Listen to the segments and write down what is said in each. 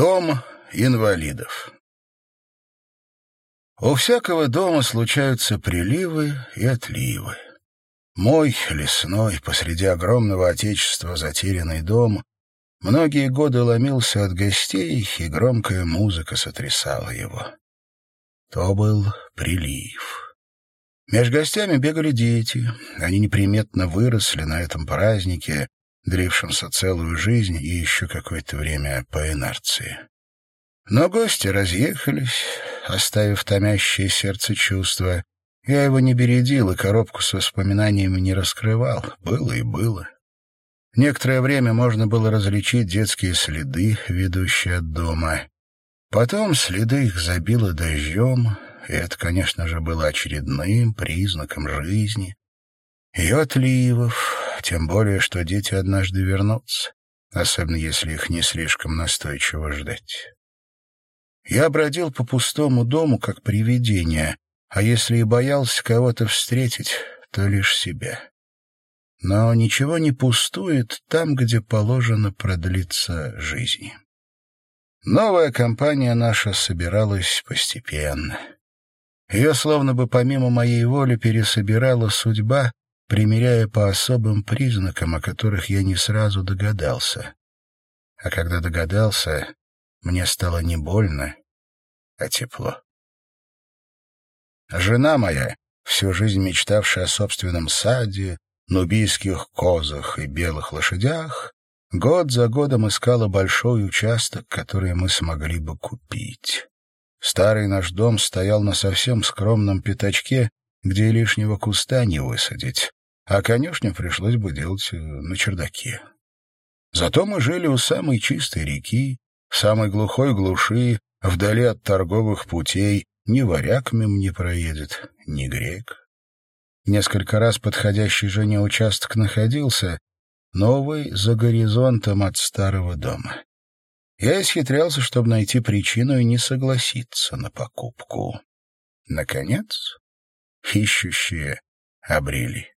Дом инвалидов. У всякого дома случаются приливы и отливы. Мой лесной посреди огромного отечества затерянный дом многие годы ломился от гостей, и громкая музыка сотрясала его. То был прилив. Меж гостями бегали дети. Они неприметно выросли на этом празднике, длившемся целую жизнь и еще какое-то время по инерции. Но гости разъехались, оставив томящее сердце чувства. Я его не бередил и коробку с воспоминаниями не раскрывал. Было и было. Некоторое время можно было различить детские следы, ведущие от дома. Потом следы их забило дождем, и это, конечно же, было очередным признаком жизни. Ее отливов, тем более, что дети однажды вернутся, особенно если их не слишком настойчиво ждать. Я бродил по пустому дому, как привидение, а если и боялся кого-то встретить, то лишь себя. Но ничего не пустует там, где положено продлиться жизни. Новая компания наша собиралась постепенно. Ее словно бы помимо моей воли пересобирала судьба, примеряя по особым признакам, о которых я не сразу догадался. А когда догадался, мне стало не больно, а тепло. Жена моя, всю жизнь мечтавшая о собственном саде, нубийских козах и белых лошадях, год за годом искала большой участок, который мы смогли бы купить. Старый наш дом стоял на совсем скромном пятачке, где лишнего куста не высадить, а конюшню пришлось бы делать э, на чердаке. Зато мы жили у самой чистой реки, в самой глухой глуши, вдали от торговых путей, ни варяг мим не проедет, ни грек. Несколько раз подходящий жене участок находился, новый за горизонтом от старого дома. Я исхитрялся, чтобы найти причину и не согласиться на покупку. Наконец, ищущие обрели.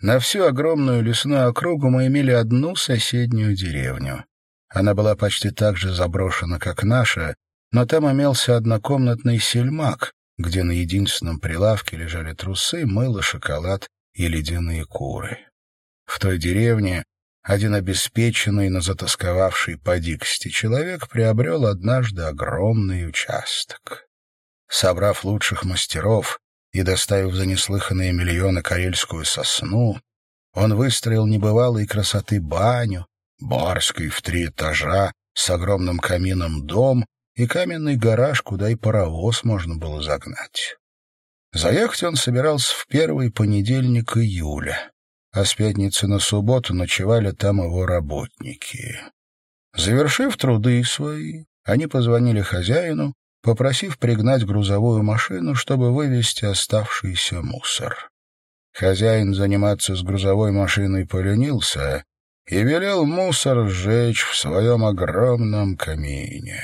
На всю огромную лесную округу мы имели одну соседнюю деревню. Она была почти так же заброшена, как наша, но там имелся однокомнатный сельмак, где на единственном прилавке лежали трусы, мыло, шоколад и ледяные куры. В той деревне один обеспеченный, но затасковавший по дикости человек приобрел однажды огромный участок. Собрав лучших мастеров, и, доставив за неслыханные миллионы карельскую сосну, он выстроил небывалой красоты баню, барской в три этажа, с огромным камином дом и каменный гараж, куда и паровоз можно было загнать. Заехать он собирался в первый понедельник июля, а с пятницы на субботу ночевали там его работники. Завершив труды свои, они позвонили хозяину попросив пригнать грузовую машину, чтобы вывезти оставшийся мусор. Хозяин заниматься с грузовой машиной поленился и велел мусор сжечь в своем огромном камине.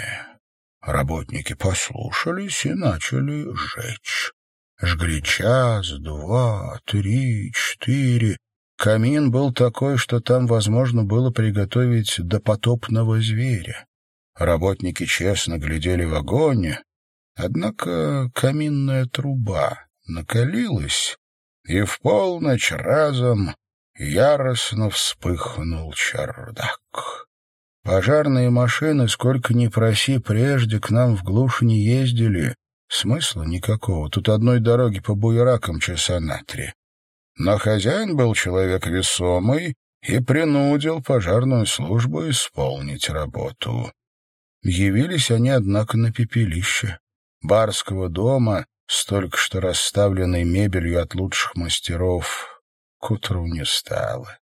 Работники послушались и начали сжечь. Жгли час, два, три, четыре. Камин был такой, что там возможно было приготовить допотопного зверя. Работники честно глядели в огонь, однако каминная труба накалилась, и в полночь разом яростно вспыхнул чердак. Пожарные машины, сколько ни проси, прежде к нам в глушь не ездили. Смысла никакого, тут одной дороги по буеракам часа на три. Но хозяин был человек весомый и принудил пожарную службу исполнить работу. Явились они, однако, на пепелище. Барского дома, столько что расставленной мебелью от лучших мастеров, к утру не стало.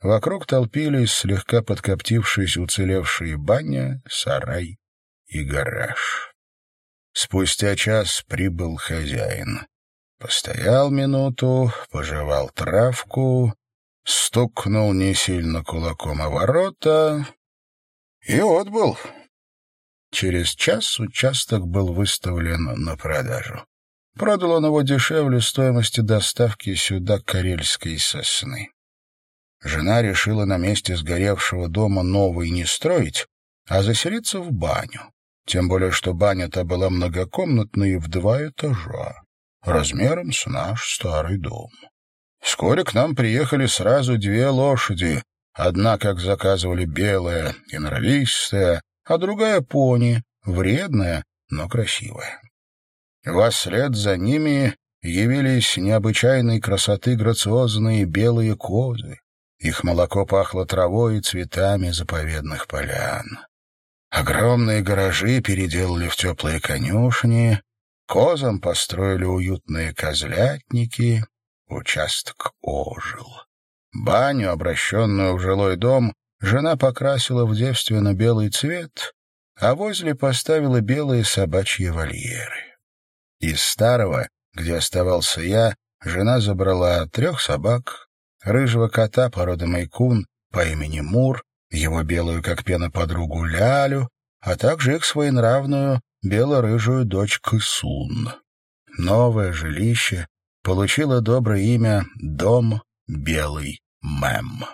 Вокруг толпились, слегка подкоптившись, уцелевшие баня, сарай и гараж. Спустя час прибыл хозяин. Постоял минуту, пожевал травку, стукнул не сильно кулаком о ворота и отбыл. Через час участок был выставлен на продажу. Продал он его дешевле стоимости доставки сюда карельской сосны. Жена решила на месте сгоревшего дома новый не строить, а заселиться в баню. Тем более, что баня-то была многокомнатной в два этажа, размером с наш старый дом. Вскоре к нам приехали сразу две лошади. Одна, как заказывали, белая и норовистая, а другая пони, вредная, но красивая. Вслед за ними явились необычайной красоты грациозные белые козы. Их молоко пахло травой и цветами заповедных полян. Огромные гаражи переделали в теплые конюшни, козам построили уютные козлятники, участок ожил. Баню, обращенную в жилой дом, жена покрасила в девственно-белый цвет, а возле поставила белые собачьи вольеры. Из старого, где оставался я, жена забрала трех собак, рыжего кота породы Майкун по имени Мур, его белую как пена подругу Лялю, а также их своенравную бело-рыжую дочь Кысун. Новое жилище получило доброе имя «Дом Белый Мэм».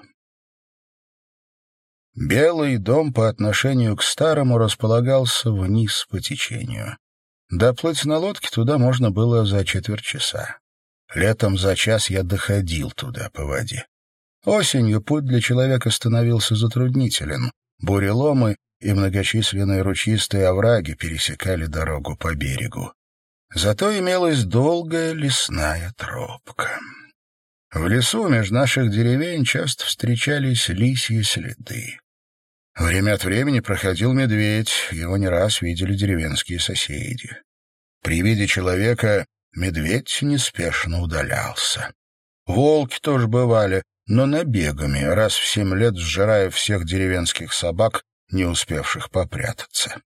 Белый дом по отношению к старому располагался вниз по течению. Доплыть на лодке туда можно было за четверть часа. Летом за час я доходил туда по воде. Осенью путь для человека становился затруднителен. Буреломы и многочисленные ручистые овраги пересекали дорогу по берегу. Зато имелась долгая лесная тропка. В лесу между наших деревень часто встречались лисьи следы. Время от времени проходил медведь, его не раз видели деревенские соседи. При виде человека медведь неспешно удалялся. Волки тоже бывали, но набегами, раз в семь лет сжирая всех деревенских собак, не успевших попрятаться.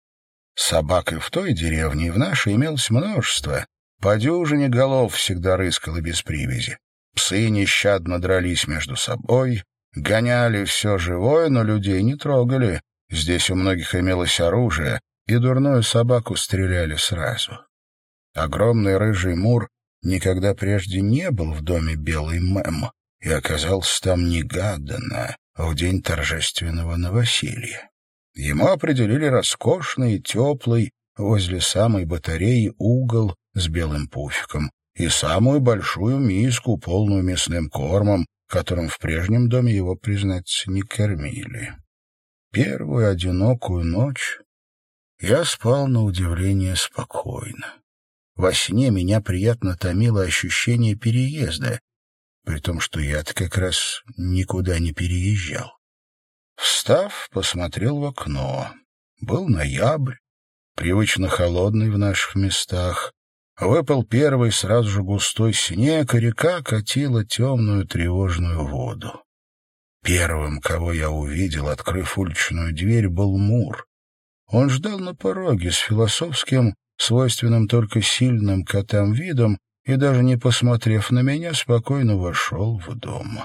Собак и в той деревне, и в нашей имелось множество. По дюжине голов всегда рыскало без привязи. Псы нещадно дрались между собой, Гоняли все живое, но людей не трогали. Здесь у многих имелось оружие, и дурную собаку стреляли сразу. Огромный рыжий мур никогда прежде не был в доме Белый Мэм и оказался там негаданно в день торжественного новоселья. Ему определили роскошный, теплый, возле самой батареи угол с белым пуфиком и самую большую миску, полную мясным кормом, которым в прежнем доме его, признаться, не кормили. Первую одинокую ночь я спал на удивление спокойно. Во сне меня приятно томило ощущение переезда, при том, что я-то как раз никуда не переезжал. Встав, посмотрел в окно. Был ноябрь, привычно холодный в наших местах. Выпал первый сразу же густой снег, и река катила темную тревожную воду. Первым, кого я увидел, открыв уличную дверь, был Мур. Он ждал на пороге с философским, свойственным только сильным котам видом, и даже не посмотрев на меня, спокойно вошел в дом.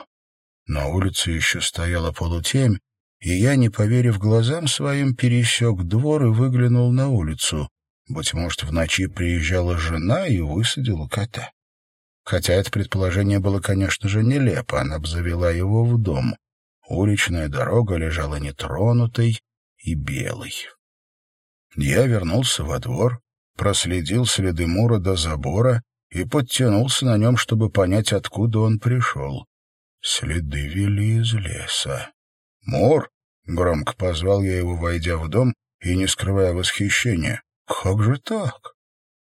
На улице еще стояла полутемь, и я, не поверив глазам своим, пересек двор и выглянул на улицу. Быть может, в ночи приезжала жена и высадила кота. Хотя это предположение было, конечно же, нелепо, она бы завела его в дом. Уличная дорога лежала нетронутой и белой. Я вернулся во двор, проследил следы Мура до забора и подтянулся на нем, чтобы понять, откуда он пришел. Следы вели из леса. «Мур!» — громко позвал я его, войдя в дом и не скрывая восхищения. Как же так?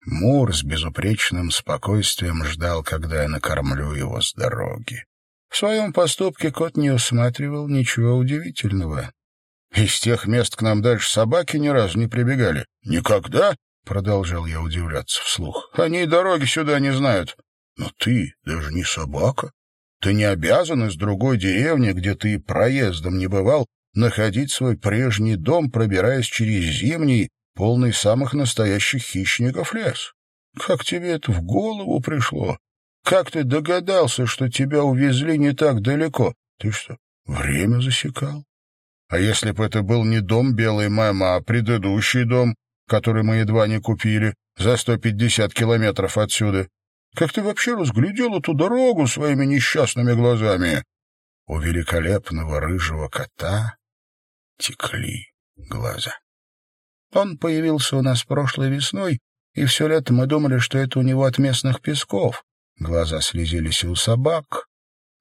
Мур с безупречным спокойствием ждал, когда я накормлю его с дороги. В своем поступке кот не усматривал ничего удивительного. Из тех мест к нам дальше собаки ни разу не прибегали. Никогда? Продолжал я удивляться вслух. Они и дороги сюда не знают. Но ты даже не собака. Ты не обязан из другой деревни, где ты проездом не бывал, находить свой прежний дом, пробираясь через зимний, полный самых настоящих хищников лес. Как тебе это в голову пришло? Как ты догадался, что тебя увезли не так далеко? Ты что, время засекал? А если бы это был не дом белой мамы, а предыдущий дом, который мы едва не купили, за сто пятьдесят километров отсюда? Как ты вообще разглядел эту дорогу своими несчастными глазами? У великолепного рыжего кота текли глаза. Он появился у нас прошлой весной, и все лето мы думали, что это у него от местных песков. Глаза слезились у собак.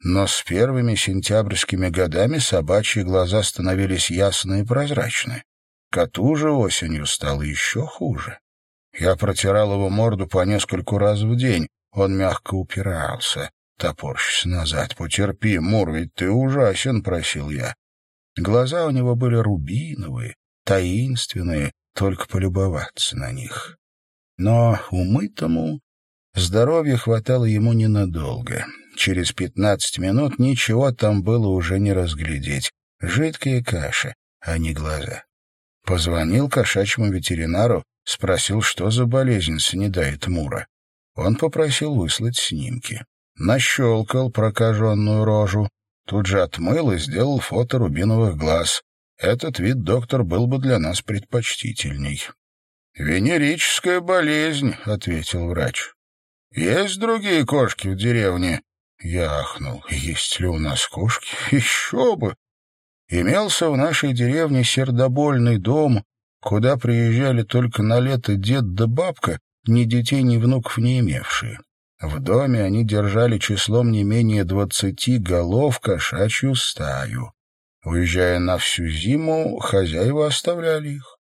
Но с первыми сентябрьскими годами собачьи глаза становились ясные и прозрачны. Коту же осенью стало еще хуже. Я протирал его морду по нескольку раз в день. Он мягко упирался, топорщись назад. «Потерпи, Мур, ведь ты ужасен», — просил я. Глаза у него были рубиновые, таинственные, только полюбоваться на них. Но умытому здоровья хватало ему ненадолго. Через пятнадцать минут ничего там было уже не разглядеть. Жидкая каша, а не глаза. Позвонил кошачьему ветеринару, спросил, что за болезнь снедает Мура. Он попросил выслать снимки. Нащелкал прокаженную рожу, тут же отмыл и сделал фото рубиновых глаз. Этот вид, доктор, был бы для нас предпочтительней. «Венерическая болезнь», — ответил врач. «Есть другие кошки в деревне?» Я ахнул. «Есть ли у нас кошки? Еще бы! Имелся в нашей деревне сердобольный дом, куда приезжали только на лето дед да бабка, ни детей, ни внуков не имевшие. В доме они держали числом не менее двадцати голов кошачью стаю. Уезжая на всю зиму, хозяева оставляли их.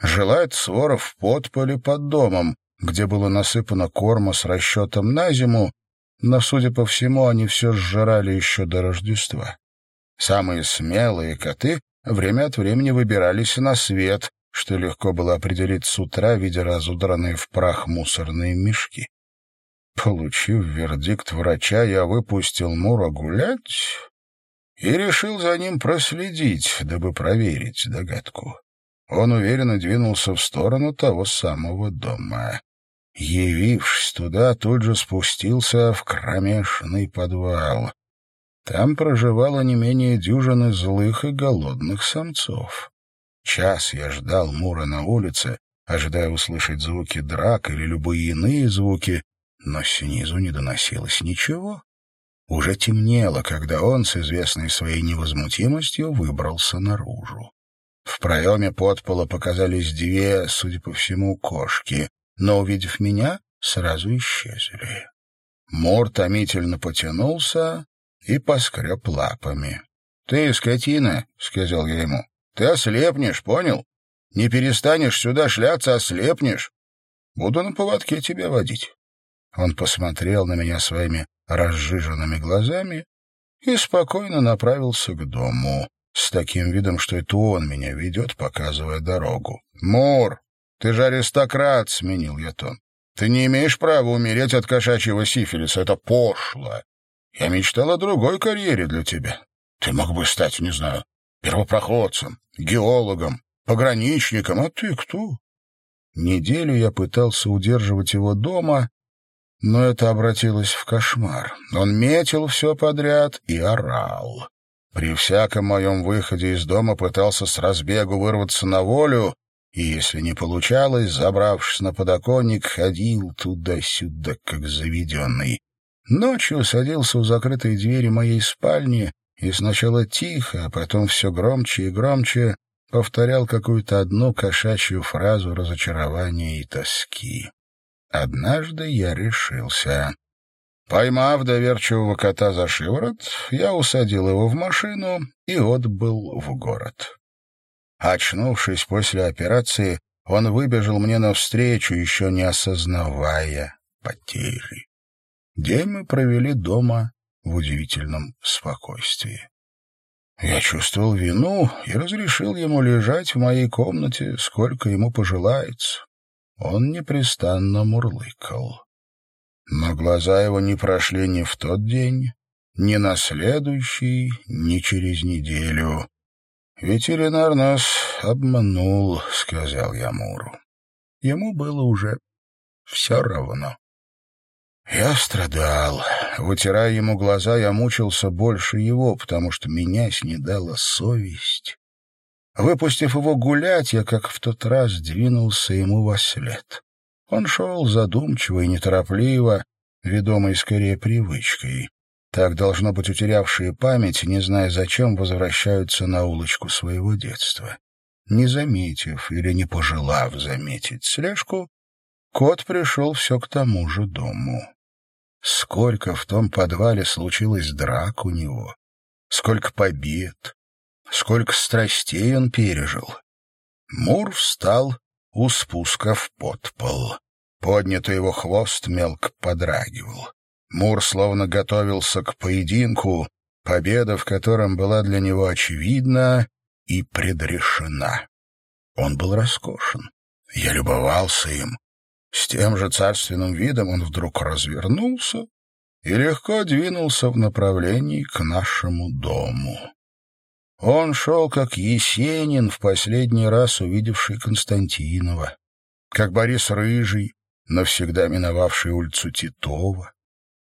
Жила эта свора в подполе под домом, где было насыпано корма с расчетом на зиму, но, судя по всему, они все сжирали еще до Рождества. Самые смелые коты время от времени выбирались на свет, что легко было определить с утра, видя разудранные в прах мусорные мешки. Получив вердикт врача, я выпустил Мура гулять и решил за ним проследить, дабы проверить догадку. Он уверенно двинулся в сторону того самого дома. Явившись туда, тут же спустился в кромешный подвал. Там проживало не менее дюжины злых и голодных самцов. Час я ждал Мура на улице, ожидая услышать звуки драк или любые иные звуки, но снизу не доносилось ничего. Уже темнело, когда он с известной своей невозмутимостью выбрался наружу. В проеме подпола показались две, судя по всему, кошки, но, увидев меня, сразу исчезли. Мур томительно потянулся, и поскреб лапами. — Ты, скотина, — сказал я ему, — ты ослепнешь, понял? Не перестанешь сюда шляться, ослепнешь. Буду на поводке тебя водить. Он посмотрел на меня своими разжиженными глазами и спокойно направился к дому, с таким видом, что это он меня ведет, показывая дорогу. «Мур, ты же аристократ!» — сменил я тон. «Ты не имеешь права умереть от кошачьего сифилиса. Это пошло. Я мечтал о другой карьере для тебя. Ты мог бы стать, не знаю, первопроходцем, геологом, пограничником, а ты кто? Неделю я пытался удерживать его дома, но это обратилось в кошмар. Он метил все подряд и орал. При всяком моем выходе из дома пытался с разбегу вырваться на волю, и, если не получалось, забравшись на подоконник, ходил туда-сюда, как заведенный. Ночью садился у закрытой двери моей спальни и сначала тихо, а потом все громче и громче повторял какую-то одну кошачью фразу разочарования и тоски. Однажды я решился. Поймав доверчивого кота за шиворот, я усадил его в машину и отбыл в город. Очнувшись после операции, он выбежал мне навстречу, еще не осознавая потери. День мы провели дома в удивительном спокойствии. Я чувствовал вину и разрешил ему лежать в моей комнате, сколько ему пожелается. Он непрестанно мурлыкал. Но глаза его не прошли ни в тот день, ни на следующий, ни через неделю. «Ветеринар нас обманул», — сказал я Муру. Ему было уже все равно. Я страдал. Вытирая ему глаза, я мучился больше его, потому что меня снедала совесть. Выпустив его гулять, я, как в тот раз, двинулся ему во след. Он шел задумчиво и неторопливо, ведомый скорее привычкой. Так, должно быть, утерявшие память, не зная зачем, возвращаются на улочку своего детства. Не заметив или не пожелав заметить слежку, кот пришел все к тому же дому. Сколько в том подвале случилось драк у него, сколько побед, сколько страстей он пережил. Мур встал у спуска в подпол. Поднятый его хвост мелко подрагивал. Мур словно готовился к поединку, победа в котором была для него очевидна и предрешена. Он был роскошен. Я любовался им. С тем же царственным видом он вдруг развернулся и легко двинулся в направлении к нашему дому. Он шел, как Есенин, в последний раз увидевший Константинова, как Борис Рыжий, навсегда миновавший улицу Титова,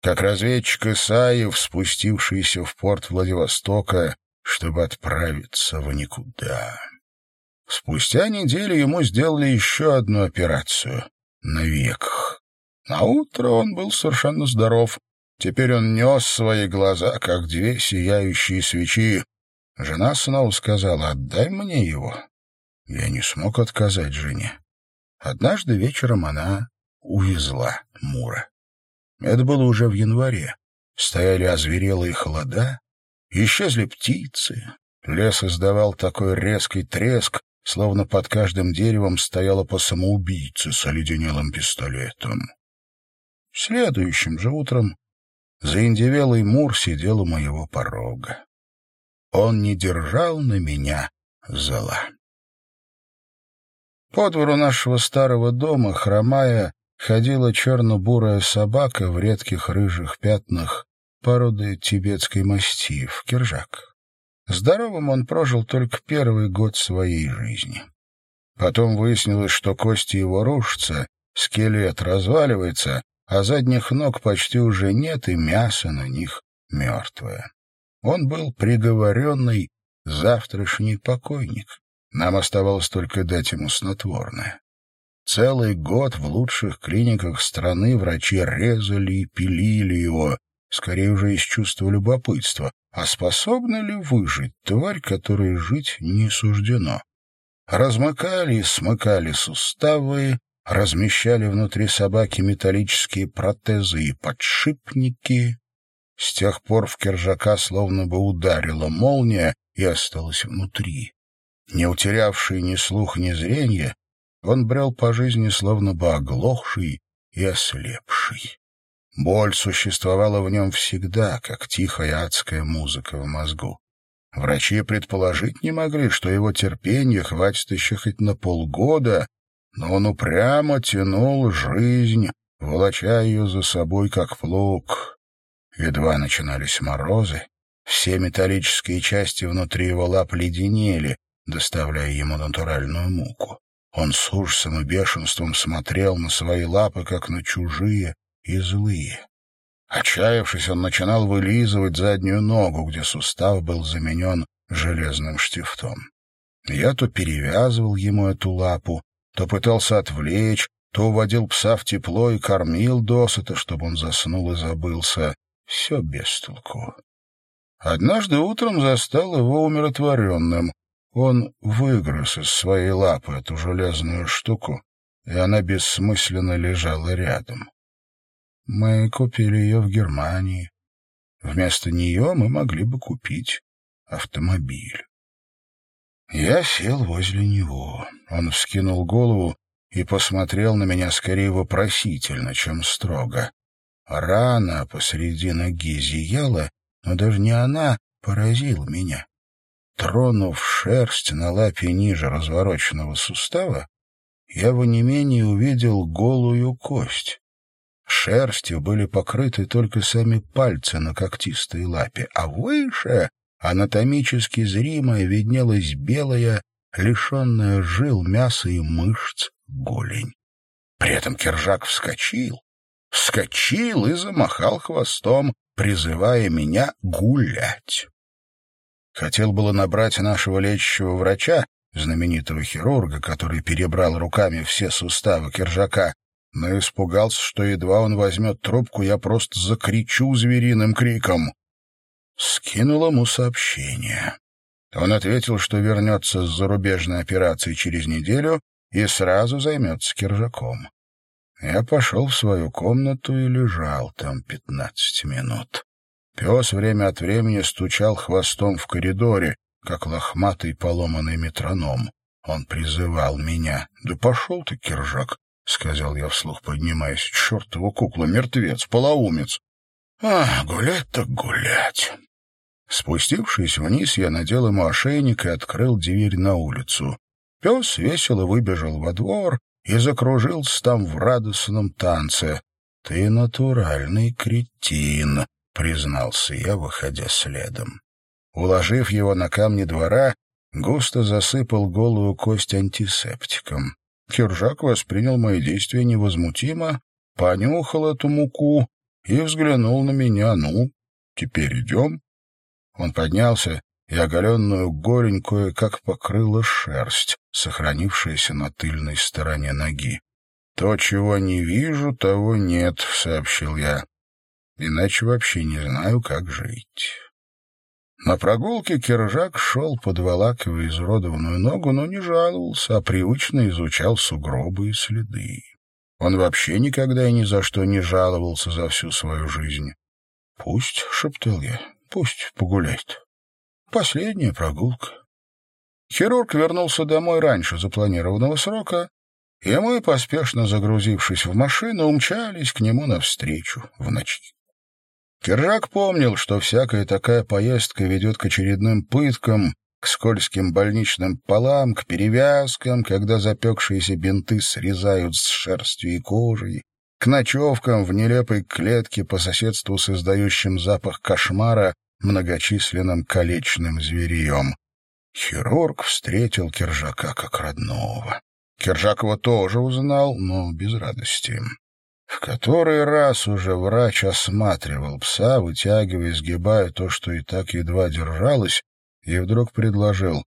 как разведчик Исаев, спустившийся в порт Владивостока чтобы отправиться в никуда. Спустя неделю ему сделали еще одну операцию на веках. На утро он был совершенно здоров. Теперь он нес свои глаза, как две сияющие свечи. Жена снова сказала, «Отдай мне его». Я не смог отказать жене. Однажды вечером она увезла Мура. Это было уже в январе. Стояли озверелые холода, Исчезли птицы. Лес издавал такой резкий треск, словно под каждым деревом стояла по самоубийце с оледенелым пистолетом. Следующим же утром заиндевелый Мур сидел у моего порога. Он не держал на меня зла. По двору нашего старого дома, хромая, ходила черно-бурая собака в редких рыжих пятнах породы тибетской мастиф, киржак. Здоровым он прожил только первый год своей жизни. Потом выяснилось, что кости его рушатся, скелет разваливается, а задних ног почти уже нет, и мясо на них мертвое. Он был приговоренный завтрашний покойник. Нам оставалось только дать ему снотворное. Целый год в лучших клиниках страны врачи резали и пилили его, скорее уже из чувства любопытства, а способна ли выжить тварь, которой жить не суждено? Размыкали и смыкали суставы, размещали внутри собаки металлические протезы и подшипники. С тех пор в Кержака словно бы ударила молния и осталась внутри. Не утерявший ни слух, ни зрение, он брел по жизни словно бы оглохший и ослепший. Боль существовала в нем всегда, как тихая адская музыка в мозгу. Врачи предположить не могли, что его терпение хватит еще хоть на полгода, но он упрямо тянул жизнь, волоча ее за собой, как плуг. Едва начинались морозы, все металлические части внутри его лап леденели, доставляя ему натуральную муку. Он с ужасом и бешенством смотрел на свои лапы, как на чужие, и злые. Отчаявшись, он начинал вылизывать заднюю ногу, где сустав был заменен железным штифтом. Я то перевязывал ему эту лапу, то пытался отвлечь, то уводил пса в тепло и кормил досыта, чтобы он заснул и забылся. Все без толку. Однажды утром застал его умиротворенным. Он выгрыз из своей лапы эту железную штуку, и она бессмысленно лежала рядом. Мы купили ее в Германии. Вместо нее мы могли бы купить автомобиль. Я сел возле него. Он вскинул голову и посмотрел на меня скорее вопросительно, чем строго. Рана посреди ноги зияла, но даже не она поразила меня. Тронув шерсть на лапе ниже развороченного сустава, я в онемении увидел голую кость. Шерстью были покрыты только сами пальцы на когтистой лапе, а выше, анатомически зримая, виднелась белая, лишенная жил, мяса и мышц голень. При этом Кержак вскочил, вскочил и замахал хвостом, призывая меня гулять. Хотел было набрать нашего лечащего врача, знаменитого хирурга, который перебрал руками все суставы Кержака, но испугался, что едва он возьмет трубку, я просто закричу звериным криком. Скинул ему сообщение. Он ответил, что вернется с зарубежной операции через неделю и сразу займется киржаком. Я пошел в свою комнату и лежал там пятнадцать минут. Пес время от времени стучал хвостом в коридоре, как лохматый поломанный метроном. Он призывал меня. «Да пошел ты, Киржак!» — сказал я вслух, поднимаясь. «Чертова кукла, мертвец, полоумец!» «А, гулять так гулять!» Спустившись вниз, я надел ему ошейник и открыл дверь на улицу. Пес весело выбежал во двор и закружился там в радостном танце. «Ты натуральный кретин», — признался я, выходя следом. Уложив его на камни двора, густо засыпал голую кость антисептиком. Киржак воспринял мои действия невозмутимо, понюхал эту муку и взглянул на меня. «Ну, теперь идем?» Он поднялся, и оголенную голень кое-как покрыла шерсть, сохранившаяся на тыльной стороне ноги. «То, чего не вижу, того нет», — сообщил я. «Иначе вообще не знаю, как жить». На прогулке Киржак шел, подволакивая изуродованную ногу, но не жаловался, а привычно изучал сугробы и следы. Он вообще никогда и ни за что не жаловался за всю свою жизнь. «Пусть», — шептал я, Пусть погуляет. Последняя прогулка. Хирург вернулся домой раньше запланированного срока, и мы, поспешно загрузившись в машину, умчались к нему навстречу в ночи. Киржак помнил, что всякая такая поездка ведет к очередным пыткам, к скользким больничным полам, к перевязкам, когда запекшиеся бинты срезают с шерстью и кожей, к ночевкам в нелепой клетке по соседству с издающим запах кошмара многочисленным колечным зверьем. Хирург встретил Киржака как родного. Киржак его тоже узнал, но без радости. В который раз уже врач осматривал пса, вытягивая и сгибая то, что и так едва держалось, и вдруг предложил,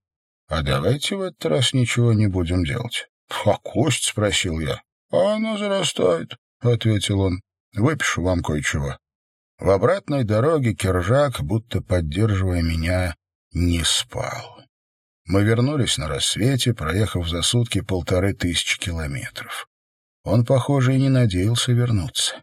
«А давайте в этот раз ничего не будем делать». «А кость?» — спросил я. «А она зарастает», — ответил он. «Выпишу вам кое-чего». В обратной дороге Киржак, будто поддерживая меня, не спал. Мы вернулись на рассвете, проехав за сутки полторы тысячи километров. Он, похоже, и не надеялся вернуться.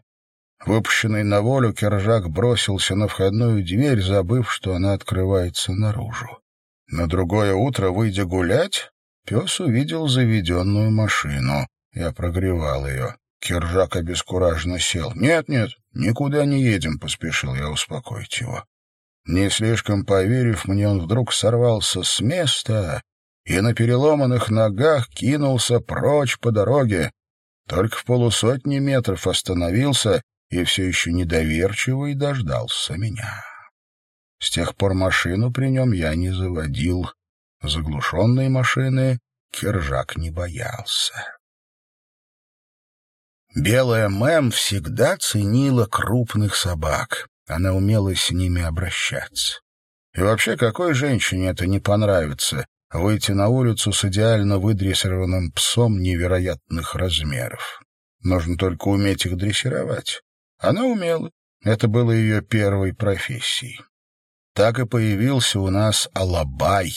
Выпущенный на волю, Киржак бросился на входную дверь, забыв, что она открывается наружу. На другое утро, выйдя гулять, пес увидел заведенную машину. Я прогревал ее. Киржак обескураженно сел. «Нет, нет, никуда не едем», — поспешил я успокоить его. Не слишком поверив мне, он вдруг сорвался с места и на переломанных ногах кинулся прочь по дороге. Только в полусотни метров остановился и все еще недоверчиво и дождался меня. С тех пор машину при нем я не заводил. Заглушенные машины Киржак не боялся. Белая Мэм всегда ценила крупных собак. Она умела с ними обращаться. И вообще, какой женщине это не понравится — выйти на улицу с идеально выдрессированным псом невероятных размеров? Нужно только уметь их дрессировать. Она умела. Это было ее первой профессией. Так и появился у нас Алабай,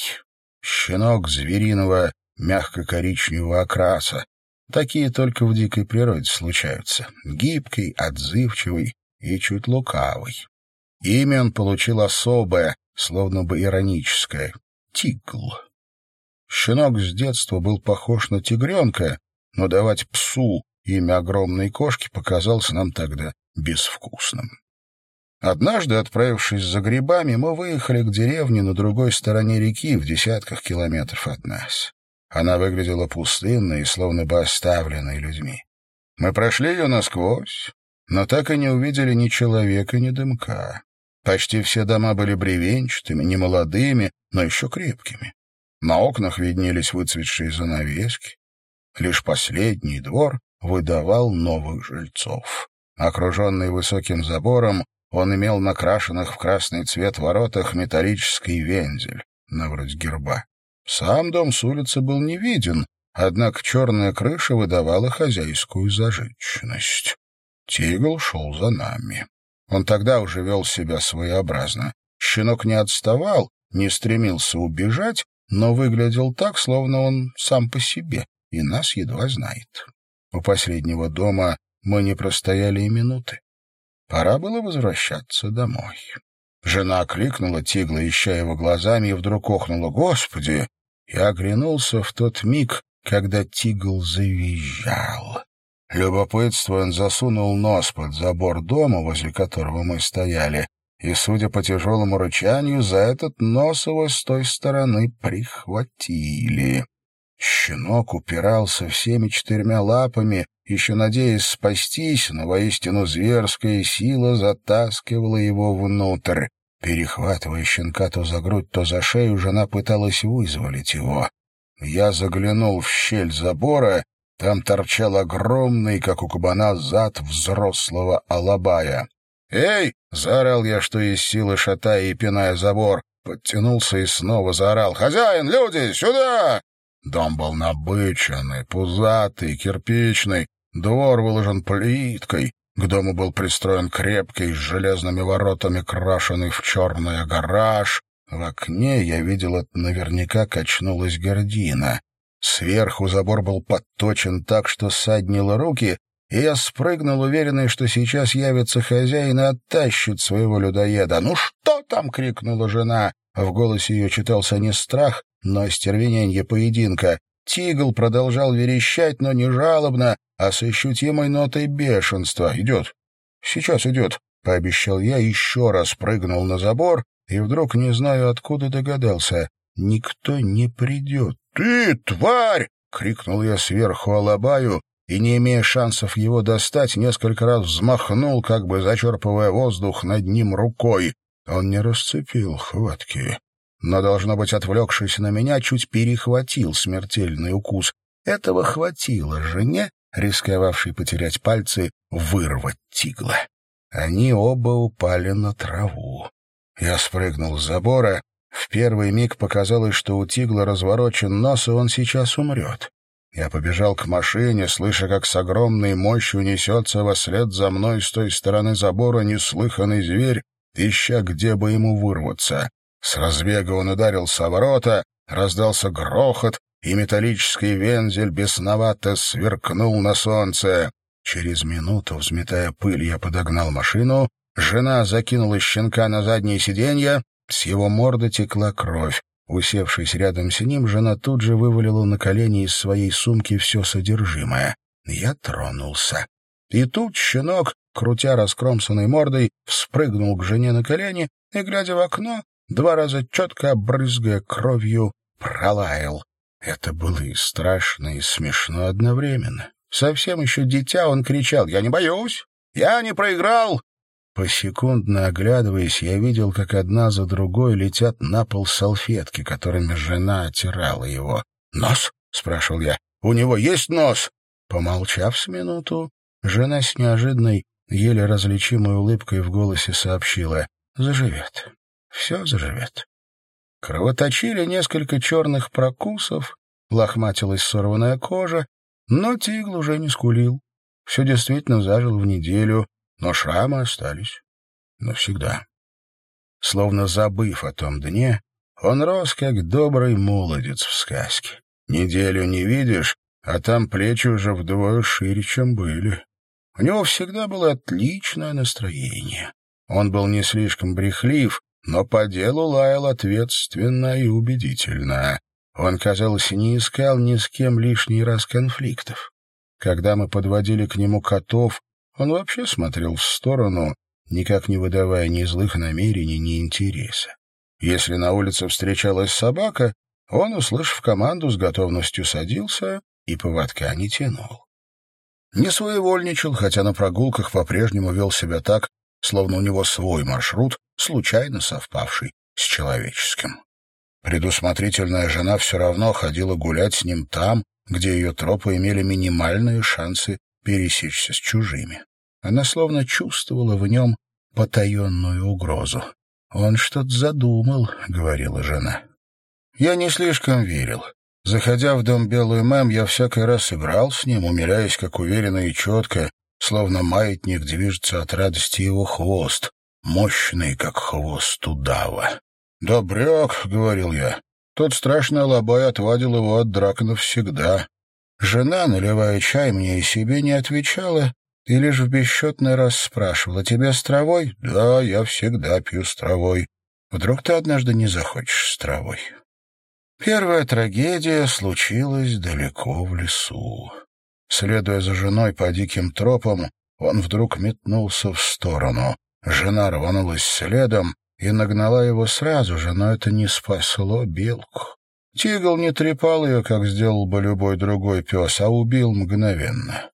щенок звериного мягко-коричневого окраса, Такие только в дикой природе случаются. Гибкий, отзывчивый и чуть лукавый. Имя он получил особое, словно бы ироническое — Тигл. Щенок с детства был похож на тигренка, но давать псу имя огромной кошки показалось нам тогда безвкусным. Однажды, отправившись за грибами, мы выехали к деревне на другой стороне реки в десятках километров от нас. Она выглядела пустынной словно бы оставленной людьми. Мы прошли ее насквозь, но так и не увидели ни человека, ни дымка. Почти все дома были бревенчатыми, немолодыми, но еще крепкими. На окнах виднелись выцветшие занавески. Лишь последний двор выдавал новых жильцов. Окруженный высоким забором, он имел накрашенных в красный цвет воротах металлический вензель, на вроде герба. Сам дом с улицы был не виден, однако черная крыша выдавала хозяйскую зажиточность. Тигл шел за нами. Он тогда уже вел себя своеобразно. Щенок не отставал, не стремился убежать, но выглядел так, словно он сам по себе и нас едва знает. У последнего дома мы не простояли и минуты. Пора было возвращаться домой. Жена окликнула Тигла, ища его глазами, и вдруг охнула «Господи!» Я оглянулся в тот миг, когда Тигл завизжал. Любопытствуя, он засунул нос под забор дома, возле которого мы стояли, и, судя по тяжелому рычанию, за этот нос его с той стороны прихватили. Щенок упирался всеми четырьмя лапами, еще надеясь спастись, но воистину зверская сила затаскивала его внутрь. Перехватывая щенка то за грудь, то за шею, жена пыталась вызволить его. Я заглянул в щель забора, там торчал огромный, как у кабана, зад взрослого алабая. «Эй!» — заорал я, что из силы шатая и пиная забор. Подтянулся и снова заорал. «Хозяин, люди, сюда!» Дом был набыченный, пузатый, кирпичный, двор выложен плиткой. К дому был пристроен крепкий, с железными воротами, крашеный в черный гараж. В окне, я видел, это наверняка качнулась гордина. Сверху забор был подточен так, что саднило руки, и я спрыгнул, уверенный, что сейчас явится хозяин и оттащит своего людоеда. «Ну что там?» — крикнула жена. В голосе ее читался не страх, но остервененье поединка. Тигл продолжал верещать, но не жалобно, а с ощутимой нотой бешенства. «Идет. Сейчас идет», — пообещал я, еще раз прыгнул на забор и вдруг, не знаю откуда, догадался. «Никто не придет». «Ты, тварь!» — крикнул я сверху Алабаю, и, не имея шансов его достать, несколько раз взмахнул, как бы зачерпывая воздух над ним рукой. Он не расцепил хватки, но, должно быть, отвлекшись на меня, чуть перехватил смертельный укус. Этого хватило жене, рисковавшей потерять пальцы, вырвать тигла. Они оба упали на траву. Я спрыгнул с забора. В первый миг показалось, что у тигла разворочен нос, и он сейчас умрет. Я побежал к машине, слыша, как с огромной мощью несется во след за мной с той стороны забора неслыханный зверь, ища, где бы ему вырваться. С разбега он ударился о ворота, раздался грохот, и металлический вензель бесновато сверкнул на солнце. Через минуту, взметая пыль, я подогнал машину, жена закинула щенка на заднее сиденье, с его морды текла кровь. Усевшись рядом с ним, жена тут же вывалила на колени из своей сумки все содержимое. Я тронулся. И тут щенок, крутя раскромсанной мордой, вспрыгнул к жене на колени и, глядя в окно, два раза четко обрызгая кровью, пролаял. Это было и страшно, и смешно одновременно. Совсем еще дитя он кричал «Я не боюсь! Я не проиграл! Посекундно оглядываясь, я видел, как одна за другой летят на пол салфетки, которыми жена оттирала его. «Нос?» — спрашивал я. «У него есть нос?» Помолчав с минуту, жена с неожиданной, еле различимой улыбкой в голосе сообщила. «Заживет. Все заживет». Кровоточили несколько черных прокусов, лохматилась сорванная кожа, но тигл уже не скулил. Все действительно зажил в неделю, но шрамы остались навсегда. Словно забыв о том дне, он рос, как добрый молодец в сказке. Неделю не видишь, а там плечи уже вдвое шире, чем были. У него всегда было отличное настроение. Он был не слишком брехлив, но по делу лаял ответственно и убедительно. Он, казалось, не искал ни с кем лишний раз конфликтов. Когда мы подводили к нему котов, он вообще смотрел в сторону, никак не выдавая ни злых намерений, ни интереса. Если на улице встречалась собака, он, услышав команду, с готовностью садился и поводка не тянул. Не своевольничал, хотя на прогулках по-прежнему вел себя так, словно у него свой маршрут, случайно совпавший с человеческим. Предусмотрительная жена все равно ходила гулять с ним там, где ее тропы имели минимальные шансы пересечься с чужими. Она словно чувствовала в нем потаенную угрозу. «Он что-то задумал», — говорила жена. Я не слишком верил. Заходя в дом Белую Мэм, я всякий раз играл с ним, умиляясь, как уверенно и четко, словно маятник движется от радости его хвост, мощный, как хвост удава. «Добряк», — говорил я. Тот страшный алабай отвадил его от драк навсегда. Жена, наливая чай, мне и себе не отвечала, и лишь в бесчетный раз спрашивала, «Тебе с травой?» «Да, я всегда пью с травой. Вдруг ты однажды не захочешь с травой?» Первая трагедия случилась далеко в лесу. Следуя за женой по диким тропам, он вдруг метнулся в сторону. Жена рванулась следом и нагнала его сразу же, но это не спасло белку. Тигл не трепал ее, как сделал бы любой другой пес, а убил мгновенно.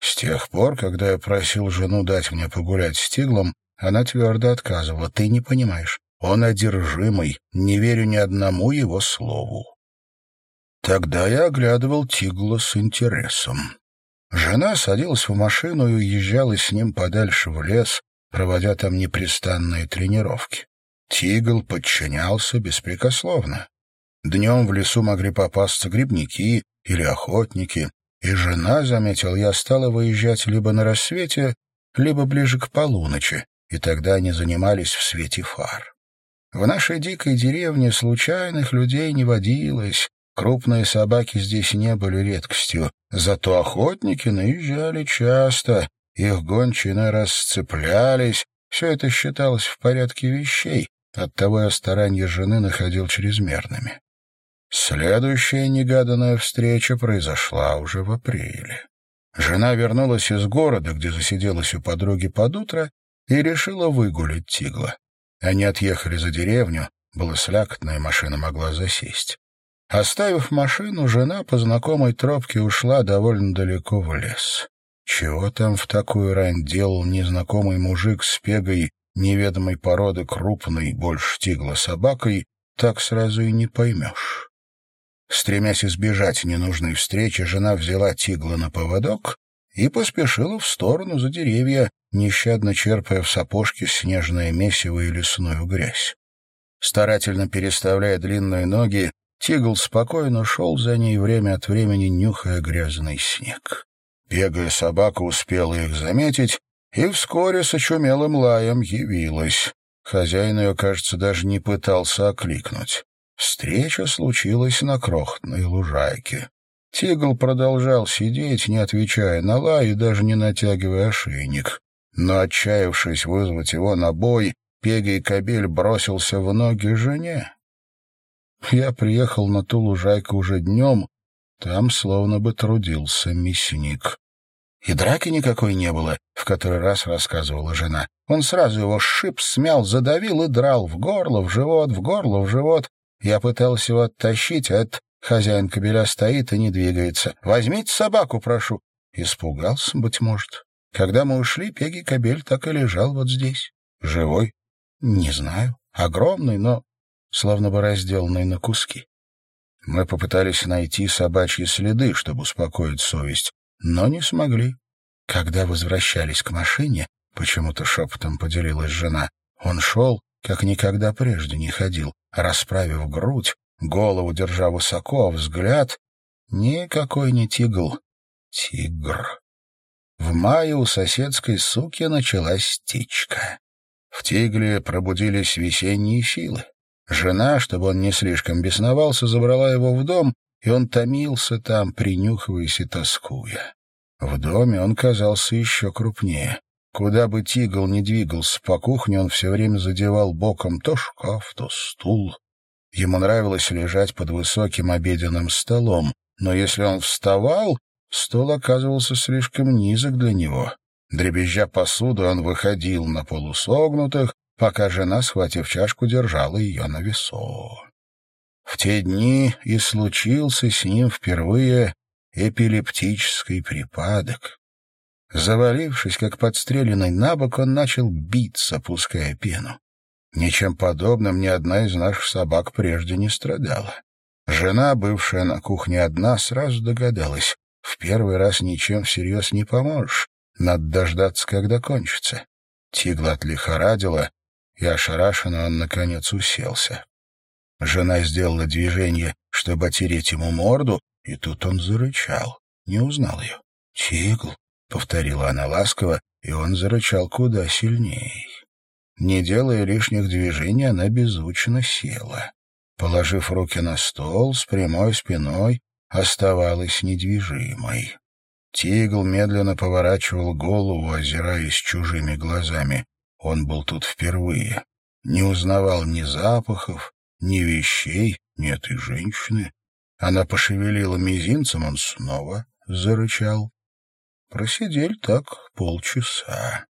С тех пор, когда я просил жену дать мне погулять с Тиглом, она твердо отказывала. «Ты не понимаешь. Он одержимый, не верю ни одному его слову. Тогда я оглядывал Тигла с интересом. Жена садилась в машину и уезжала с ним подальше в лес, проводя там непрестанные тренировки. Тигл подчинялся беспрекословно. Днем в лесу могли попасться грибники или охотники, и жена, заметил я, стала выезжать либо на рассвете, либо ближе к полуночи, и тогда они занимались в свете фар. В нашей дикой деревне случайных людей не водилось, крупные собаки здесь не были редкостью, зато охотники наезжали часто, их гончины расцеплялись, все это считалось в порядке вещей, оттого я старания жены находил чрезмерными. Следующая негаданная встреча произошла уже в апреле. Жена вернулась из города, где засиделась у подруги под утро, и решила выгулить тигла. Они отъехали за деревню, было слякотно, и машина могла засесть. Оставив машину, жена по знакомой тропке ушла довольно далеко в лес. Чего там в такую рань делал незнакомый мужик с пегой неведомой породы крупной, больше тигла собакой, так сразу и не поймешь. Стремясь избежать ненужной встречи, жена взяла тигла на поводок и поспешила в сторону за деревья, нещадно черпая в сапожке снежное месиво и лесную грязь. Старательно переставляя длинные ноги, Тигл спокойно шел за ней, время от времени нюхая грязный снег. Бегая собака успела их заметить, и вскоре с очумелым лаем явилась. Хозяин ее, кажется, даже не пытался окликнуть. Встреча случилась на крохотной лужайке. Тигл продолжал сидеть, не отвечая на лай и даже не натягивая ошейник. Но, отчаявшись вызвать его на бой, Пега и Кобель бросился в ноги жене. Я приехал на ту лужайку уже днем, там словно бы трудился мясник. И драки никакой не было, в который раз рассказывала жена. Он сразу его сшиб, смял, задавил и драл в горло, в живот, в горло, в живот. Я пытался его оттащить, а этот хозяин кобеля стоит и не двигается. «Возьмите собаку, прошу». Испугался, быть может. Когда мы ушли, Пеги Кобель так и лежал вот здесь. Живой? Не знаю. Огромный, но словно бы разделанный на куски. Мы попытались найти собачьи следы, чтобы успокоить совесть, но не смогли. Когда возвращались к машине, почему-то шепотом поделилась жена, он шел, как никогда прежде не ходил, расправив грудь, голову держа высоко, а взгляд — никакой не тигл, тигр. В мае у соседской суки началась стичка. В тигле пробудились весенние силы. Жена, чтобы он не слишком бесновался, забрала его в дом, и он томился там, принюхиваясь и тоскуя. В доме он казался еще крупнее. Куда бы тигл ни двигался по кухне, он все время задевал боком то шкаф, то стул. Ему нравилось лежать под высоким обеденным столом, но если он вставал, Стол оказывался слишком низок для него. Дребезжа посуду, он выходил на полусогнутых, пока жена, схватив чашку, держала ее на весу. В те дни и случился с ним впервые эпилептический припадок. Завалившись, как подстреленный на бок, он начал биться, пуская пену. Ничем подобным ни одна из наших собак прежде не страдала. Жена, бывшая на кухне одна, сразу догадалась. В первый раз ничем всерьез не поможешь. Надо дождаться, когда кончится. Тигла отлихорадила, и ошарашенно он, наконец, уселся. Жена сделала движение, чтобы отереть ему морду, и тут он зарычал. Не узнал ее. «Тигл», — повторила она ласково, и он зарычал куда сильней. Не делая лишних движений, она беззвучно села. Положив руки на стол, с прямой спиной, оставалась недвижимой. Тигл медленно поворачивал голову, озираясь чужими глазами. Он был тут впервые. Не узнавал ни запахов, ни вещей, ни этой женщины. Она пошевелила мизинцем, он снова зарычал. Просидели так полчаса.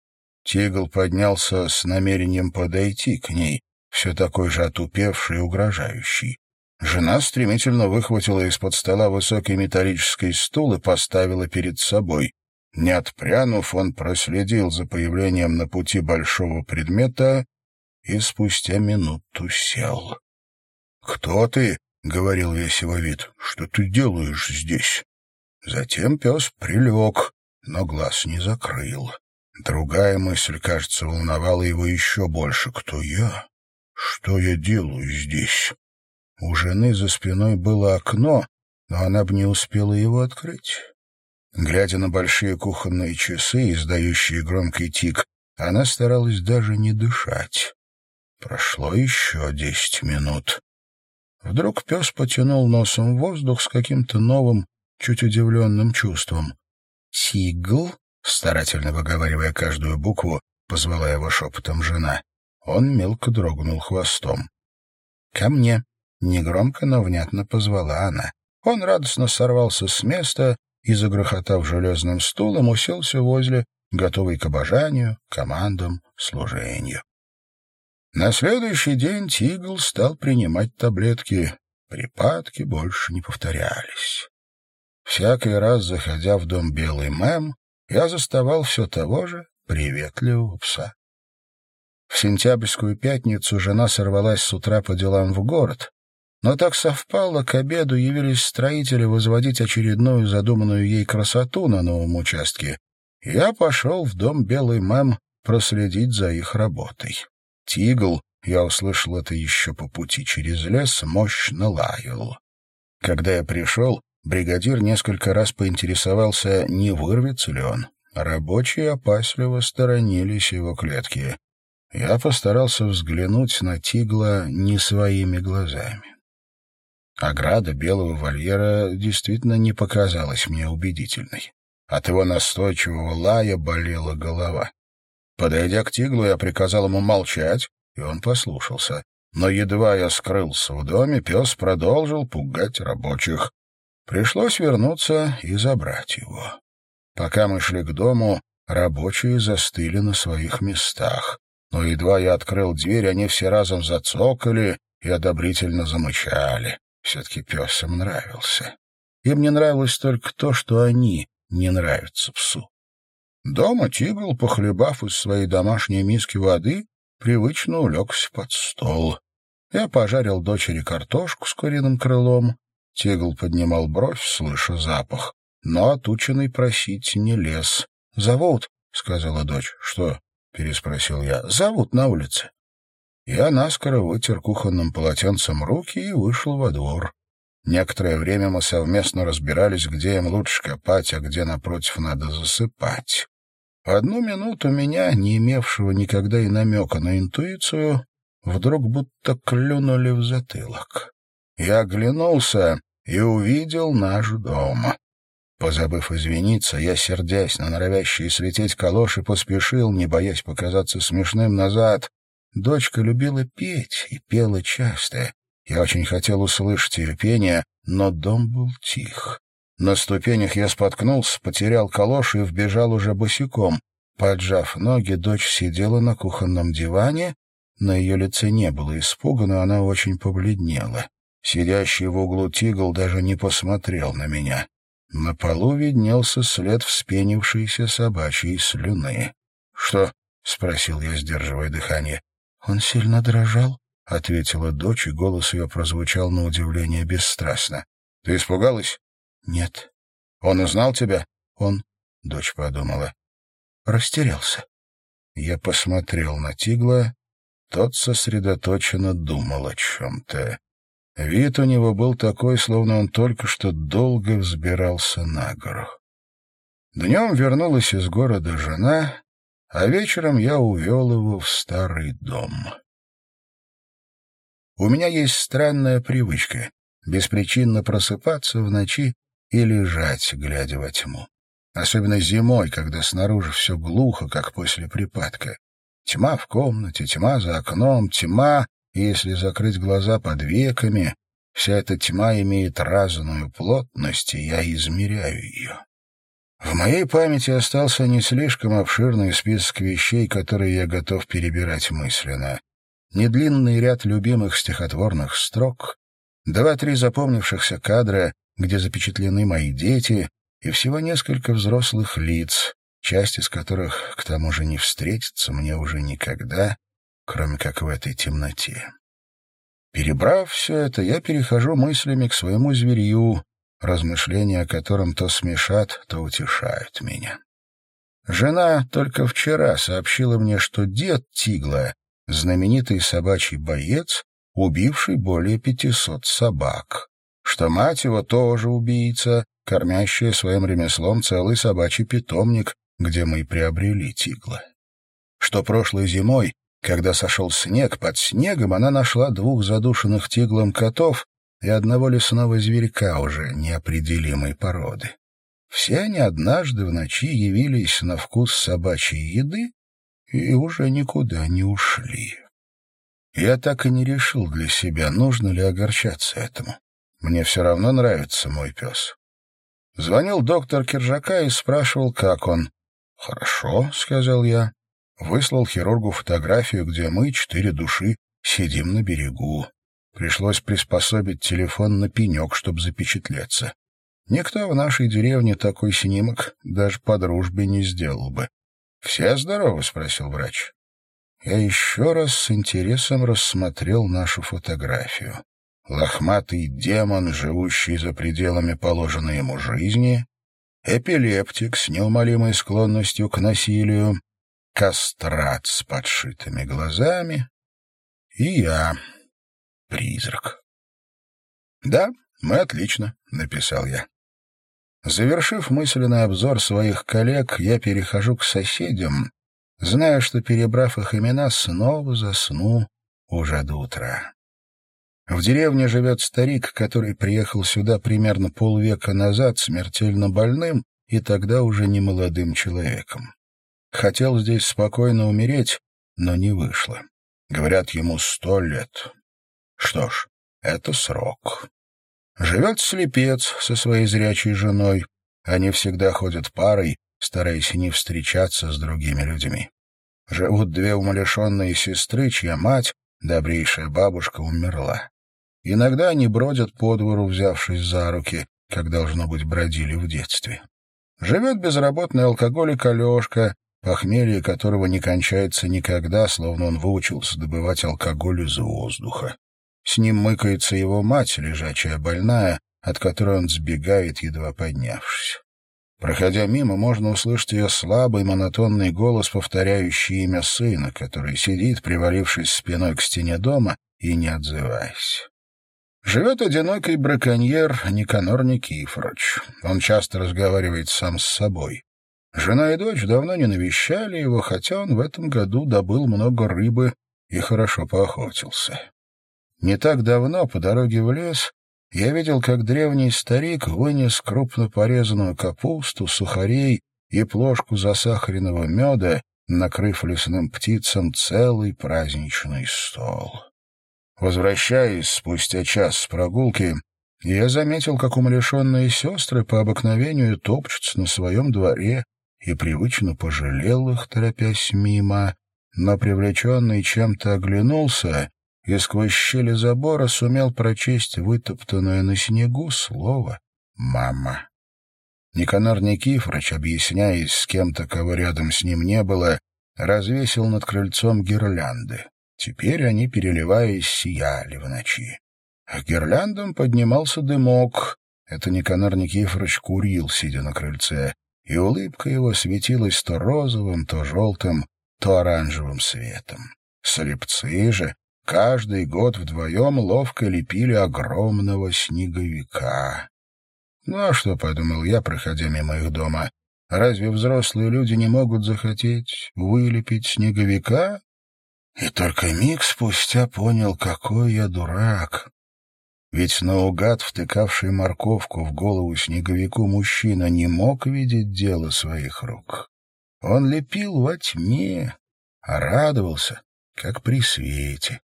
Тигл поднялся с намерением подойти к ней, все такой же отупевший и угрожающий. Жена стремительно выхватила из-под стола высокий металлический стул и поставила перед собой. Не отпрянув, он проследил за появлением на пути большого предмета и спустя минуту сел. «Кто ты?» — говорил весь его вид. «Что ты делаешь здесь?» Затем пес прилег, но глаз не закрыл. Другая мысль, кажется, волновала его еще больше. «Кто я? Что я делаю здесь?» У жены за спиной было окно, но она бы не успела его открыть. Глядя на большие кухонные часы, издающие громкий тик, она старалась даже не дышать. Прошло еще десять минут. Вдруг пес потянул носом воздух с каким-то новым, чуть удивленным чувством. «Тигл?» — старательно выговаривая каждую букву, позвала его шепотом жена. Он мелко дрогнул хвостом. «Ко мне!» Негромко, но внятно позвала она. Он радостно сорвался с места и, загрохотав железным стулом, уселся возле, готовый к обожанию, командам, служению. На следующий день Тигл стал принимать таблетки. Припадки больше не повторялись. Всякий раз, заходя в дом Белый Мэм, я заставал все того же приветливого пса. В сентябрьскую пятницу жена сорвалась с утра по делам в город, но так совпало, к обеду явились строители возводить очередную задуманную ей красоту на новом участке. Я пошел в дом Белый Мэм проследить за их работой. Тигл, я услышал это еще по пути через лес, мощно лаял. Когда я пришел, бригадир несколько раз поинтересовался, не вырвется ли он. Рабочие опасливо сторонились его клетки. Я постарался взглянуть на Тигла не своими глазами. Ограда белого вольера действительно не показалась мне убедительной. От его настойчивого лая болела голова. Подойдя к Тиглу, я приказал ему молчать, и он послушался. Но едва я скрылся в доме, пес продолжил пугать рабочих. Пришлось вернуться и забрать его. Пока мы шли к дому, рабочие застыли на своих местах. Но едва я открыл дверь, они все разом зацокали и одобрительно замычали. Все-таки пес им нравился. Им не нравилось только то, что они не нравятся псу. Дома Тигл, похлебав из своей домашней миски воды, привычно улегся под стол. Я пожарил дочери картошку с куриным крылом. Тигл поднимал бровь, слыша запах, но отученный просить не лез. «Зовут?» — сказала дочь. «Что?» — переспросил я. «Зовут на улице». Я наскоро вытер кухонным полотенцем руки и вышел во двор. Некоторое время мы совместно разбирались, где им лучше копать, а где, напротив, надо засыпать. Одну минуту меня, не имевшего никогда и намека на интуицию, вдруг будто клюнули в затылок. Я оглянулся и увидел наш дом. Позабыв извиниться, я, сердясь на норовящие слететь калоши, поспешил, не боясь показаться смешным назад, Дочка любила петь и пела часто. Я очень хотел услышать ее пение, но дом был тих. На ступенях я споткнулся, потерял калоши и вбежал уже босиком. Поджав ноги, дочь сидела на кухонном диване. На ее лице не было испуга, но она очень побледнела. Сидящий в углу тигл даже не посмотрел на меня. На полу виднелся след вспенившейся собачьей слюны. «Что?» — спросил я, сдерживая дыхание. «Он сильно дрожал?» — ответила дочь, и голос ее прозвучал на удивление бесстрастно. «Ты испугалась?» «Нет». «Он узнал тебя?» «Он...» — дочь подумала. «Растерялся». Я посмотрел на Тигла. Тот сосредоточенно думал о чем-то. Вид у него был такой, словно он только что долго взбирался на гору. Днем вернулась из города жена, а вечером я увел его в старый дом. У меня есть странная привычка — беспричинно просыпаться в ночи и лежать, глядя во тьму. Особенно зимой, когда снаружи все глухо, как после припадка. Тьма в комнате, тьма за окном, тьма, если закрыть глаза под веками, вся эта тьма имеет разную плотность, и я измеряю ее. В моей памяти остался не слишком обширный список вещей, которые я готов перебирать мысленно. Недлинный ряд любимых стихотворных строк, два-три запомнившихся кадра, где запечатлены мои дети, и всего несколько взрослых лиц, часть из которых, к тому же, не встретится мне уже никогда, кроме как в этой темноте. Перебрав все это, я перехожу мыслями к своему зверью, размышления о котором то смешат, то утешают меня. Жена только вчера сообщила мне, что дед Тигла, знаменитый собачий боец, убивший более пятисот собак, что мать его тоже убийца, кормящая своим ремеслом целый собачий питомник, где мы приобрели Тигла. Что прошлой зимой, когда сошел снег, под снегом она нашла двух задушенных Тиглом котов и одного лесного зверька уже неопределимой породы. Все они однажды в ночи явились на вкус собачьей еды и уже никуда не ушли. Я так и не решил для себя, нужно ли огорчаться этому. Мне все равно нравится мой пес. Звонил доктор Киржака и спрашивал, как он. «Хорошо», — сказал я. Выслал хирургу фотографию, где мы, четыре души, сидим на берегу. Пришлось приспособить телефон на пенек, чтобы запечатлеться. Никто в нашей деревне такой снимок даже по дружбе не сделал бы. «Все здоровы?» — спросил врач. Я еще раз с интересом рассмотрел нашу фотографию. Лохматый демон, живущий за пределами положенной ему жизни, эпилептик с неумолимой склонностью к насилию, кастрат с подшитыми глазами и я, призрак. «Да, мы отлично», — написал я. Завершив мысленный обзор своих коллег, я перехожу к соседям, зная, что, перебрав их имена, снова засну уже до утра. В деревне живет старик, который приехал сюда примерно полвека назад смертельно больным и тогда уже не молодым человеком. Хотел здесь спокойно умереть, но не вышло. Говорят, ему сто лет. Что ж, это срок. Живет слепец со своей зрячей женой. Они всегда ходят парой, стараясь не встречаться с другими людьми. Живут две умалишенные сестры, чья мать, добрейшая бабушка, умерла. Иногда они бродят по двору, взявшись за руки, как, должно быть, бродили в детстве. Живет безработный алкоголик Алешка, похмелье которого не кончается никогда, словно он выучился добывать алкоголь из воздуха. С ним мыкается его мать, лежачая больная, от которой он сбегает, едва поднявшись. Проходя мимо, можно услышать ее слабый монотонный голос, повторяющий имя сына, который сидит, привалившись спиной к стене дома и не отзываясь. Живет одинокий браконьер Никанор Никифорович. Он часто разговаривает сам с собой. Жена и дочь давно не навещали его, хотя он в этом году добыл много рыбы и хорошо поохотился. Не так давно по дороге в лес я видел, как древний старик вынес крупно порезанную капусту, сухарей и плошку засахаренного меда, накрыв лесным птицам целый праздничный стол. Возвращаясь спустя час с прогулки, я заметил, как умалишенные сестры по обыкновению топчутся на своем дворе и привычно пожалел их, торопясь мимо, но привлеченный чем-то оглянулся и сквозь щели забора сумел прочесть вытоптанное на снегу слово «мама». Никанор Никифорович, объясняясь с кем-то, кого рядом с ним не было, развесил над крыльцом гирлянды. Теперь они, переливаясь, сияли в ночи. А гирляндам поднимался дымок. Это Никанор Никифорович курил, сидя на крыльце, и улыбка его светилась то розовым, то желтым, то оранжевым светом. Слепцы же, каждый год вдвоем ловко лепили огромного снеговика. Ну а что, — подумал я, проходя мимо их дома, Разве взрослые люди не могут захотеть вылепить снеговика? И только миг спустя понял, какой я дурак. Ведь наугад втыкавший морковку в голову снеговику мужчина не мог видеть дело своих рук. Он лепил во тьме, а радовался, как при свете.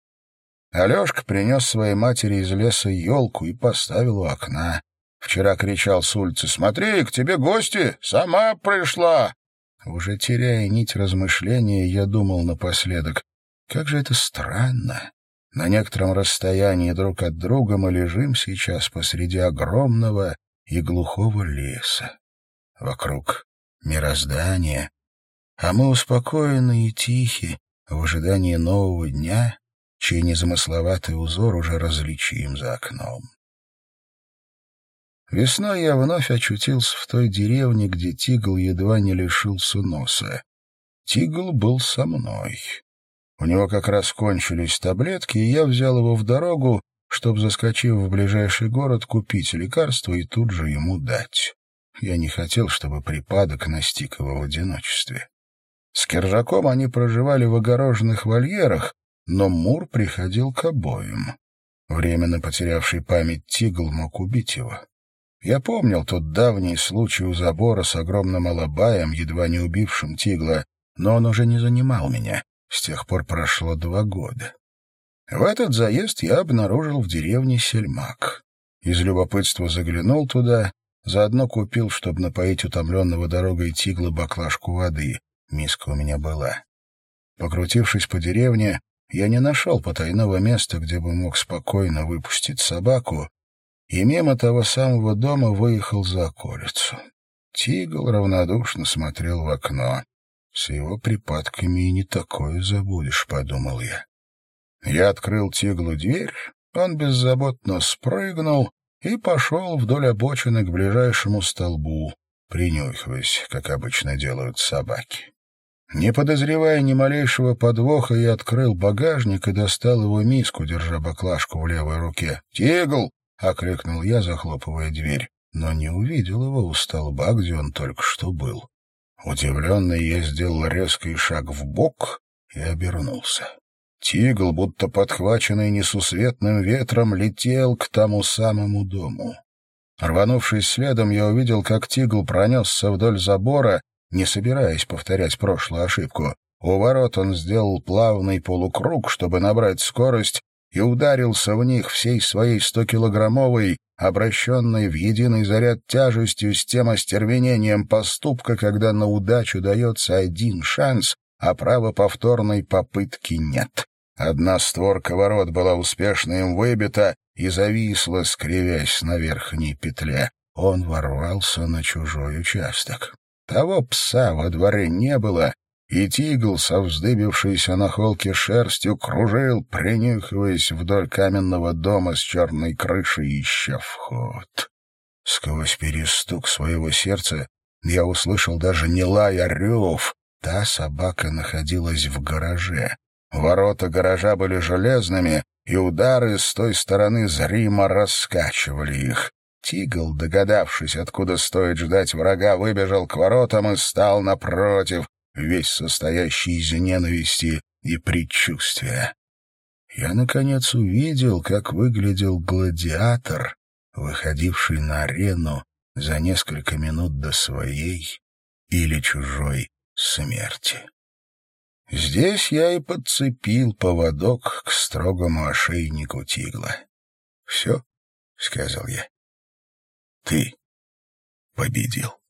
Алешка принес своей матери из леса елку и поставил у окна. Вчера кричал с улицы «Смотри, к тебе гости! Сама пришла!» Уже теряя нить размышления, я думал напоследок, как же это странно. На некотором расстоянии друг от друга мы лежим сейчас посреди огромного и глухого леса. Вокруг мироздание, а мы успокоены и тихи в ожидании нового дня, чей незамысловатый узор уже различим за окном. Весной я вновь очутился в той деревне, где Тигл едва не лишился носа. Тигл был со мной. У него как раз кончились таблетки, и я взял его в дорогу, чтобы, заскочив в ближайший город, купить лекарство и тут же ему дать. Я не хотел, чтобы припадок настиг его в одиночестве. С Киржаком они проживали в огороженных вольерах, но Мур приходил к обоим. Временно потерявший память Тигл мог убить его. Я помнил тот давний случай у забора с огромным алабаем, едва не убившим Тигла, но он уже не занимал меня. С тех пор прошло два года. В этот заезд я обнаружил в деревне сельмак. Из любопытства заглянул туда, заодно купил, чтобы напоить утомленного дорогой тигла баклажку воды. Миска у меня была. Покрутившись по деревне, я не нашел потайного места, где бы мог спокойно выпустить собаку, и мимо того самого дома выехал за околицу. Тигл равнодушно смотрел в окно. С его припадками и не такое забудешь, — подумал я. Я открыл Тиглу дверь, он беззаботно спрыгнул и пошел вдоль обочины к ближайшему столбу, принюхиваясь, как обычно делают собаки. Не подозревая ни малейшего подвоха, я открыл багажник и достал его миску, держа баклажку в левой руке. «Тигл!» — окликнул я, захлопывая дверь, но не увидел его у столба, где он только что был. Удивленный, я сделал резкий шаг в бок и обернулся. Тигл, будто подхваченный несусветным ветром, летел к тому самому дому. Рванувшись следом, я увидел, как Тигл пронесся вдоль забора, не собираясь повторять прошлую ошибку. У ворот он сделал плавный полукруг, чтобы набрать скорость, и ударился в них всей своей стокилограммовой, обращенной в единый заряд тяжестью с тем остервенением поступка, когда на удачу дается один шанс, а права повторной попытки нет. Одна створка ворот была успешно им выбита и зависла, скривясь на верхней петле. Он ворвался на чужой участок. Того пса во дворе не было, и тигл со вздыбившейся на холке шерстью кружил, принюхиваясь вдоль каменного дома с черной крышей, ища вход. Сквозь перестук своего сердца я услышал даже не лай, а рев. Та собака находилась в гараже. Ворота гаража были железными, и удары с той стороны зримо раскачивали их. Тигл, догадавшись, откуда стоит ждать врага, выбежал к воротам и стал напротив, весь состоящий из ненависти и предчувствия. Я, наконец, увидел, как выглядел гладиатор, выходивший на арену за несколько минут до своей или чужой смерти. Здесь я и подцепил поводок к строгому ошейнику тигла. — Все, — сказал я, — ты победил.